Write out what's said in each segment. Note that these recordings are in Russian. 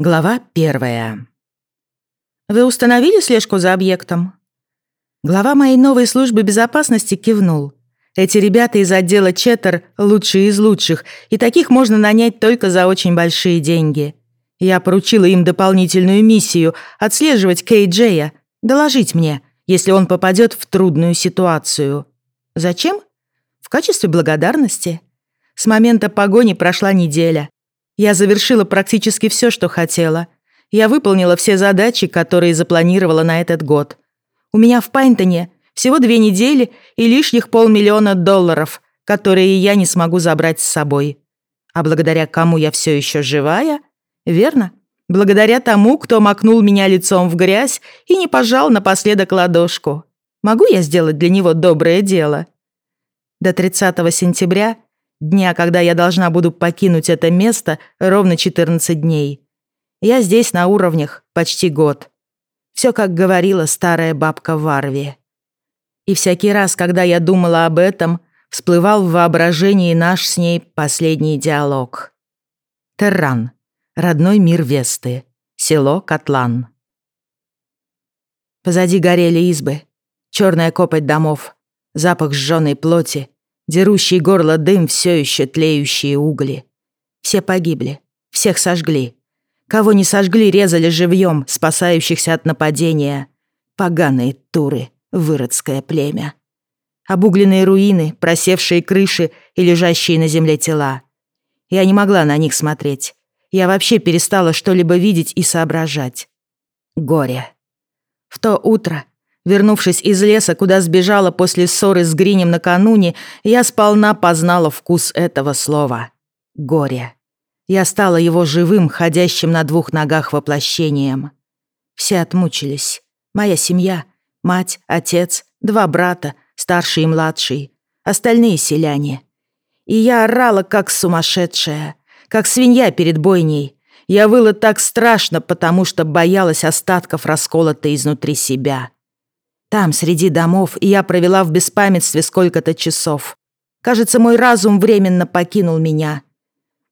Глава первая. «Вы установили слежку за объектом?» Глава моей новой службы безопасности кивнул. Эти ребята из отдела Четтер лучшие из лучших, и таких можно нанять только за очень большие деньги. Я поручила им дополнительную миссию — отслеживать Кей Джея, доложить мне, если он попадет в трудную ситуацию. Зачем? В качестве благодарности. С момента погони прошла неделя. Я завершила практически все, что хотела. Я выполнила все задачи, которые запланировала на этот год. У меня в Пайнтоне всего две недели и лишних полмиллиона долларов, которые я не смогу забрать с собой. А благодаря кому я все еще живая? Верно? Благодаря тому, кто макнул меня лицом в грязь и не пожал напоследок ладошку. Могу я сделать для него доброе дело? До 30 сентября Дня, когда я должна буду покинуть это место, ровно 14 дней. Я здесь на уровнях почти год. Все, как говорила старая бабка Варви. И всякий раз, когда я думала об этом, всплывал в воображении наш с ней последний диалог. Терран. Родной мир Весты. Село Котлан. Позади горели избы. Черная копоть домов. Запах сжёной плоти Дерущий горло дым, все еще тлеющие угли. Все погибли, всех сожгли. Кого не сожгли, резали живьем, спасающихся от нападения. Поганые туры, выродское племя. Обугленные руины, просевшие крыши и лежащие на земле тела. Я не могла на них смотреть. Я вообще перестала что-либо видеть и соображать. Горе. В то утро Вернувшись из леса, куда сбежала после ссоры с Гринем накануне, я сполна познала вкус этого слова. Горе. Я стала его живым, ходящим на двух ногах воплощением. Все отмучились. Моя семья, мать, отец, два брата, старший и младший, остальные селяне. И я орала, как сумасшедшая, как свинья перед бойней. Я выла так страшно, потому что боялась остатков расколотой изнутри себя. Там, среди домов, я провела в беспамятстве сколько-то часов. Кажется, мой разум временно покинул меня.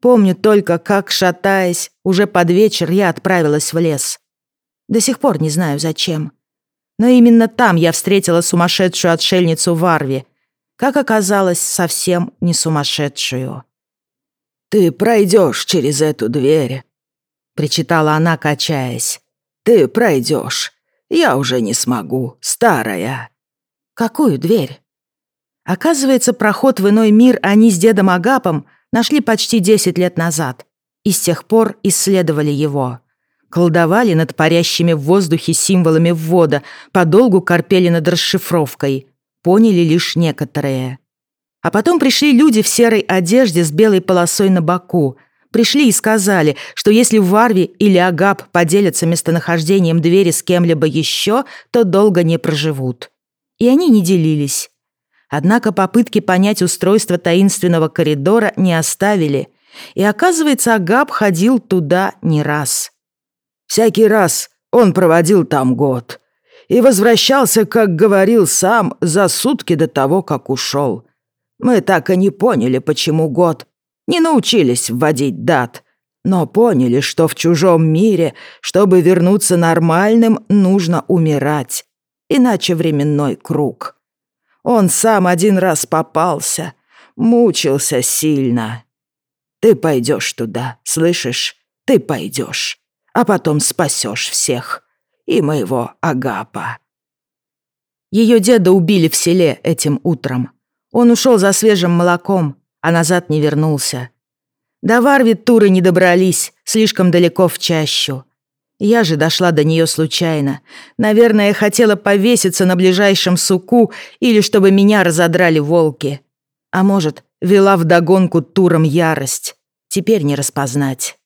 Помню только, как, шатаясь, уже под вечер я отправилась в лес. До сих пор не знаю, зачем. Но именно там я встретила сумасшедшую отшельницу Варви. Как оказалось, совсем не сумасшедшую. «Ты пройдешь через эту дверь», — причитала она, качаясь. «Ты пройдешь. Я уже не смогу, старая». «Какую дверь?» Оказывается, проход в иной мир они с дедом Агапом нашли почти 10 лет назад и с тех пор исследовали его. Колдовали над парящими в воздухе символами ввода, подолгу корпели над расшифровкой. Поняли лишь некоторые. А потом пришли люди в серой одежде с белой полосой на боку – Пришли и сказали, что если Варви или Агап поделятся местонахождением двери с кем-либо еще, то долго не проживут. И они не делились. Однако попытки понять устройство таинственного коридора не оставили, и, оказывается, Агап ходил туда не раз. Всякий раз он проводил там год и возвращался, как говорил сам, за сутки до того, как ушел. Мы так и не поняли, почему год не научились вводить дат, но поняли, что в чужом мире, чтобы вернуться нормальным, нужно умирать, иначе временной круг. Он сам один раз попался, мучился сильно. Ты пойдешь туда, слышишь? Ты пойдешь, а потом спасешь всех и моего Агапа. Ее деда убили в селе этим утром. Он ушел за свежим молоком, а назад не вернулся. До Варви туры не добрались, слишком далеко в чащу. Я же дошла до нее случайно. Наверное, хотела повеситься на ближайшем суку или чтобы меня разодрали волки. А может, вела вдогонку туром ярость. Теперь не распознать.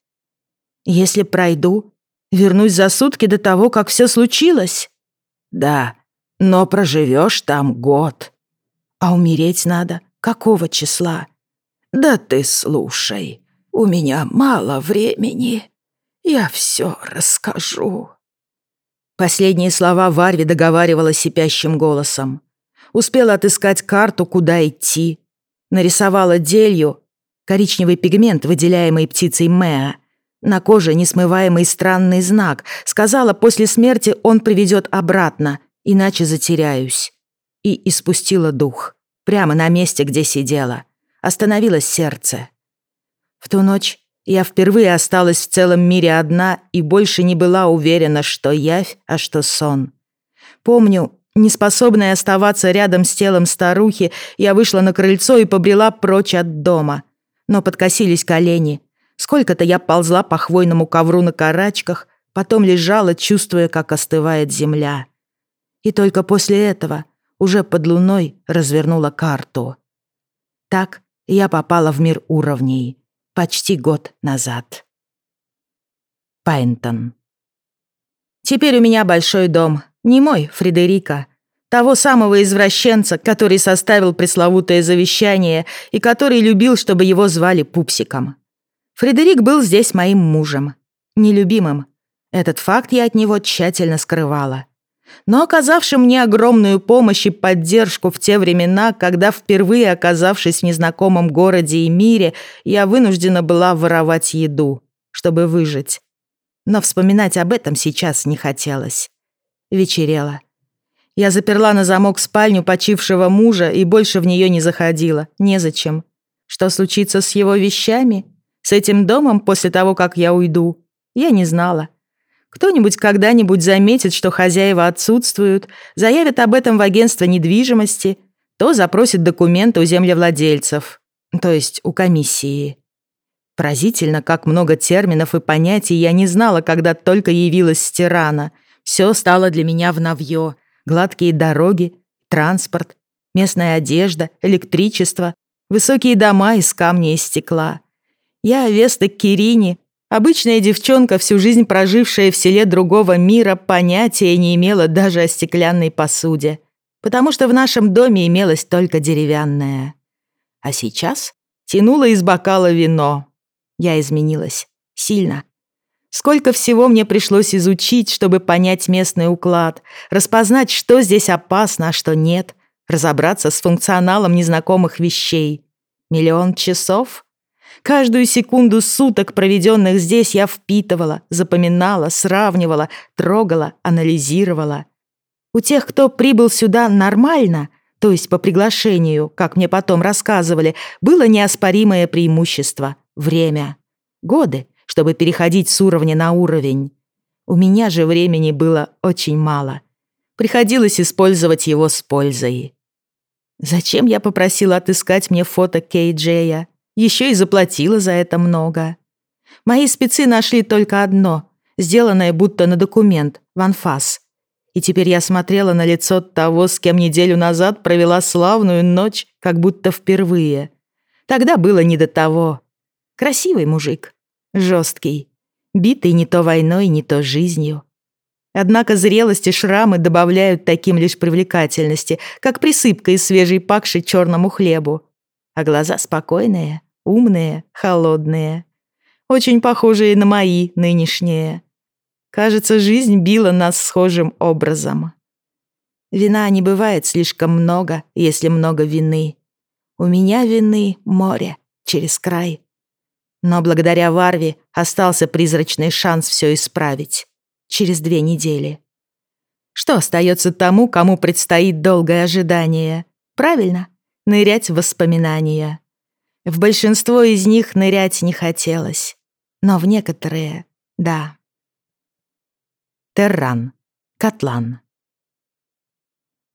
Если пройду, вернусь за сутки до того, как все случилось. Да, но проживешь там год. А умереть надо. Какого числа? «Да ты слушай, у меня мало времени. Я все расскажу». Последние слова Варви договаривала сипящим голосом. Успела отыскать карту, куда идти. Нарисовала делью, коричневый пигмент, выделяемый птицей Мэа. На коже несмываемый странный знак. Сказала, после смерти он приведет обратно, иначе затеряюсь. И испустила дух. Прямо на месте, где сидела. Остановилось сердце. В ту ночь я впервые осталась в целом мире одна и больше не была уверена, что явь, а что сон. Помню, неспособная оставаться рядом с телом старухи, я вышла на крыльцо и побрела прочь от дома. Но подкосились колени. Сколько-то я ползла по хвойному ковру на карачках, потом лежала, чувствуя, как остывает земля. И только после этого, уже под луной, развернула карту. Так я попала в мир уровней почти год назад. Пайнтон. Теперь у меня большой дом. Не мой, Фредерика. Того самого извращенца, который составил пресловутое завещание и который любил, чтобы его звали Пупсиком. Фредерик был здесь моим мужем. Нелюбимым. Этот факт я от него тщательно скрывала но оказавшим мне огромную помощь и поддержку в те времена, когда, впервые оказавшись в незнакомом городе и мире, я вынуждена была воровать еду, чтобы выжить. Но вспоминать об этом сейчас не хотелось. Вечерело. Я заперла на замок спальню почившего мужа и больше в нее не заходила. Незачем. Что случится с его вещами? С этим домом после того, как я уйду? Я не знала. Кто-нибудь когда-нибудь заметит, что хозяева отсутствуют, заявит об этом в агентство недвижимости, то запросит документы у землевладельцев, то есть у комиссии. Поразительно, как много терминов и понятий я не знала, когда только явилась с Тирана. Все стало для меня в новье. Гладкие дороги, транспорт, местная одежда, электричество, высокие дома из камня и стекла. Я Веста Кирини Обычная девчонка, всю жизнь прожившая в селе другого мира, понятия не имела даже о стеклянной посуде, потому что в нашем доме имелось только деревянное. А сейчас тянула из бокала вино. Я изменилась. Сильно. Сколько всего мне пришлось изучить, чтобы понять местный уклад, распознать, что здесь опасно, а что нет, разобраться с функционалом незнакомых вещей. Миллион часов — Каждую секунду суток, проведенных здесь, я впитывала, запоминала, сравнивала, трогала, анализировала. У тех, кто прибыл сюда нормально, то есть по приглашению, как мне потом рассказывали, было неоспоримое преимущество — время. Годы, чтобы переходить с уровня на уровень. У меня же времени было очень мало. Приходилось использовать его с пользой. Зачем я попросила отыскать мне фото Кей Джея? Еще и заплатила за это много. Мои спецы нашли только одно, сделанное будто на документ, в анфас. И теперь я смотрела на лицо того, с кем неделю назад провела славную ночь, как будто впервые. Тогда было не до того. Красивый мужик, жесткий, битый не то войной, не то жизнью. Однако зрелость и шрамы добавляют таким лишь привлекательности, как присыпка из свежей пакши черному хлебу. А глаза спокойные, Умные, холодные. Очень похожие на мои нынешние. Кажется, жизнь била нас схожим образом. Вина не бывает слишком много, если много вины. У меня вины море через край. Но благодаря Варве остался призрачный шанс все исправить. Через две недели. Что остается тому, кому предстоит долгое ожидание? Правильно, нырять в воспоминания. В большинство из них нырять не хотелось, но в некоторые — да. Терран. Котлан.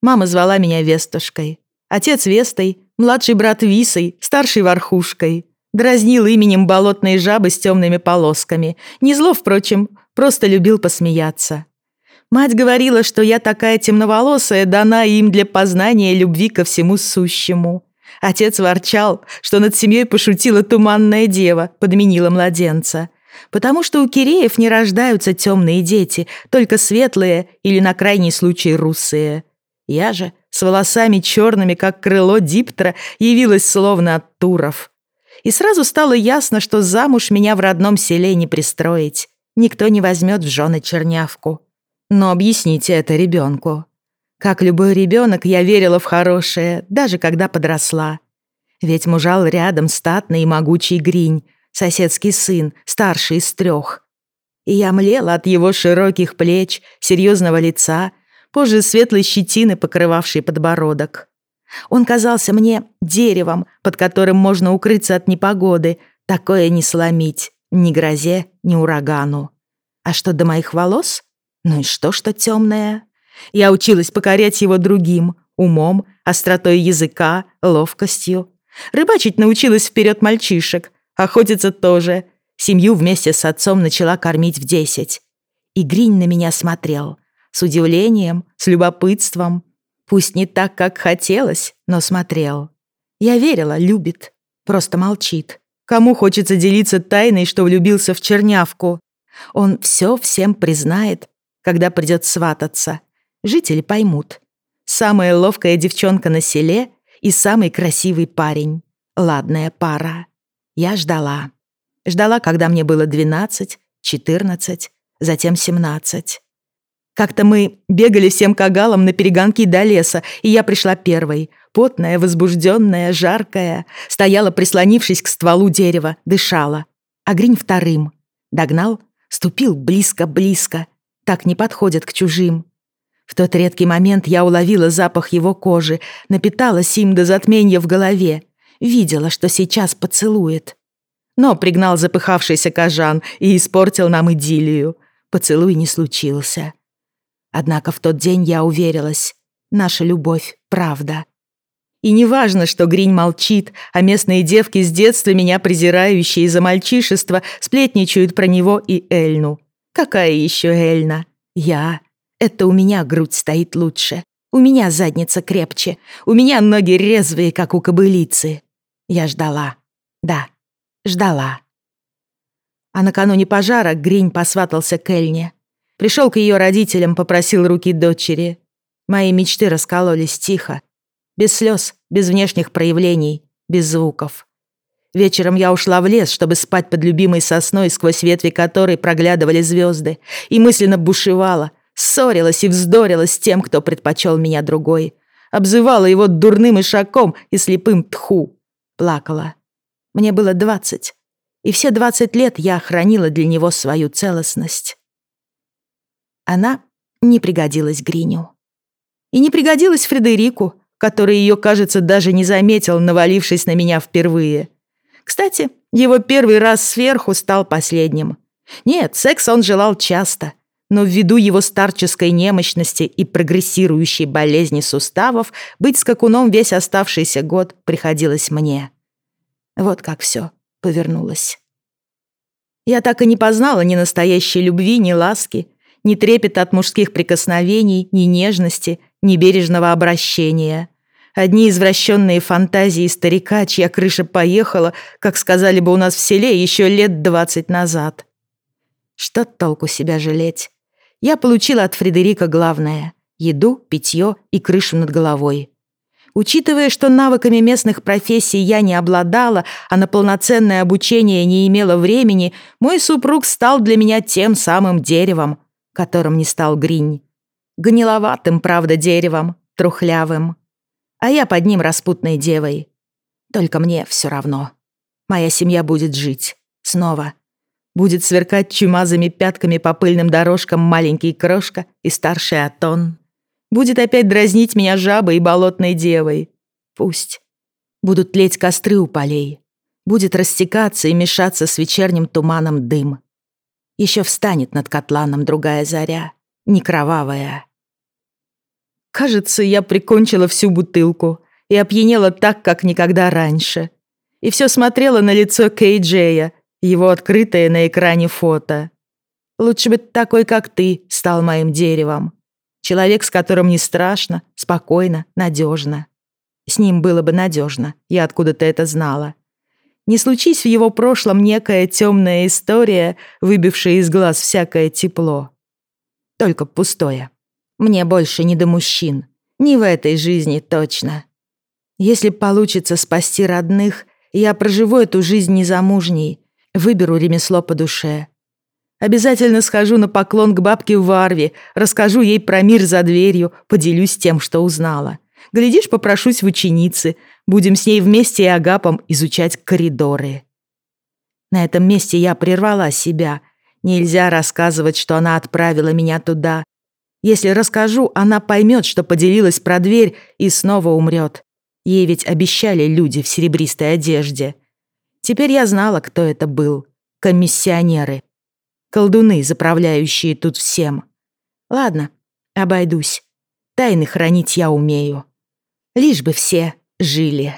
Мама звала меня Вестушкой. Отец Вестой, младший брат Висой, старший Вархушкой. Дразнил именем болотные жабы с темными полосками. Не зло, впрочем, просто любил посмеяться. Мать говорила, что я такая темноволосая, дана им для познания любви ко всему сущему. Отец ворчал, что над семьей пошутила туманная дева, подменила младенца. Потому что у Киреев не рождаются темные дети, только светлые или на крайний случай русые. Я же с волосами черными, как крыло диптера, явилась словно от туров. И сразу стало ясно, что замуж меня в родном селе не пристроить. Никто не возьмет в жены чернявку. Но объясните это ребенку. Как любой ребенок, я верила в хорошее, даже когда подросла. Ведь мужал рядом статный и могучий гринь, соседский сын, старший из трех. И я млела от его широких плеч, серьезного лица, позже светлой щетины, покрывавшей подбородок. Он казался мне деревом, под которым можно укрыться от непогоды, такое не сломить, ни грозе, ни урагану. А что до моих волос? Ну и что, что темное? Я училась покорять его другим, умом, остротой языка, ловкостью. Рыбачить научилась вперед мальчишек, охотиться тоже. Семью вместе с отцом начала кормить в десять. И Гринь на меня смотрел. С удивлением, с любопытством. Пусть не так, как хотелось, но смотрел. Я верила, любит. Просто молчит. Кому хочется делиться тайной, что влюбился в чернявку? Он все всем признает, когда придет свататься. Жители поймут. Самая ловкая девчонка на селе и самый красивый парень. Ладная пара. Я ждала. Ждала, когда мне было 12, 14, затем 17. Как-то мы бегали всем кагалом на перегонки до леса, и я пришла первой. Потная, возбужденная, жаркая. Стояла, прислонившись к стволу дерева, дышала. А Гринь вторым. Догнал, ступил близко-близко. Так не подходят к чужим. В тот редкий момент я уловила запах его кожи, напиталась им до затмения в голове, видела, что сейчас поцелует. Но пригнал запыхавшийся кожан и испортил нам идиллию. Поцелуй не случился. Однако в тот день я уверилась, наша любовь — правда. И не важно, что Гринь молчит, а местные девки с детства меня презирающие за мальчишество сплетничают про него и Эльну. Какая еще Эльна? Я. Это у меня грудь стоит лучше. У меня задница крепче. У меня ноги резвые, как у кобылицы. Я ждала. Да, ждала. А накануне пожара Гринь посватался к Эльне. Пришел к ее родителям, попросил руки дочери. Мои мечты раскололись тихо. Без слез, без внешних проявлений, без звуков. Вечером я ушла в лес, чтобы спать под любимой сосной, сквозь ветви которой проглядывали звезды, и мысленно бушевала — Ссорилась и вздорила с тем, кто предпочел меня другой. Обзывала его дурным ишаком и слепым тху. Плакала. Мне было двадцать. И все двадцать лет я хранила для него свою целостность. Она не пригодилась Гриню. И не пригодилась Фредерику, который ее, кажется, даже не заметил, навалившись на меня впервые. Кстати, его первый раз сверху стал последним. Нет, секс он желал часто — но ввиду его старческой немощности и прогрессирующей болезни суставов быть скакуном весь оставшийся год приходилось мне. Вот как все повернулось. Я так и не познала ни настоящей любви, ни ласки, ни трепета от мужских прикосновений, ни нежности, ни бережного обращения. Одни извращенные фантазии старика, чья крыша поехала, как сказали бы у нас в селе, еще лет двадцать назад. Что толку себя жалеть? Я получила от Фредерика главное — еду, питье и крышу над головой. Учитывая, что навыками местных профессий я не обладала, а на полноценное обучение не имела времени, мой супруг стал для меня тем самым деревом, которым не стал Гринь. Гниловатым, правда, деревом, трухлявым. А я под ним распутной девой. Только мне все равно. Моя семья будет жить. Снова Будет сверкать чумазыми пятками по пыльным дорожкам маленький крошка и старший Атон. Будет опять дразнить меня жабой и болотной девой. Пусть. Будут леть костры у полей. Будет растекаться и мешаться с вечерним туманом дым. Еще встанет над котланом другая заря, не кровавая. Кажется, я прикончила всю бутылку и опьянела так, как никогда раньше. И все смотрела на лицо Кей Джея, его открытое на экране фото. Лучше бы такой, как ты, стал моим деревом. Человек, с которым не страшно, спокойно, надежно. С ним было бы надежно, я откуда-то это знала. Не случись в его прошлом некая темная история, выбившая из глаз всякое тепло. Только пустое. Мне больше не до мужчин. Не в этой жизни точно. Если получится спасти родных, я проживу эту жизнь незамужней, Выберу ремесло по душе. Обязательно схожу на поклон к бабке Варве, расскажу ей про мир за дверью, поделюсь тем, что узнала. Глядишь, попрошусь в ученицы. Будем с ней вместе и Агапом изучать коридоры. На этом месте я прервала себя. Нельзя рассказывать, что она отправила меня туда. Если расскажу, она поймет, что поделилась про дверь и снова умрет. Ей ведь обещали люди в серебристой одежде. Теперь я знала, кто это был. Комиссионеры. Колдуны, заправляющие тут всем. Ладно, обойдусь. Тайны хранить я умею. Лишь бы все жили.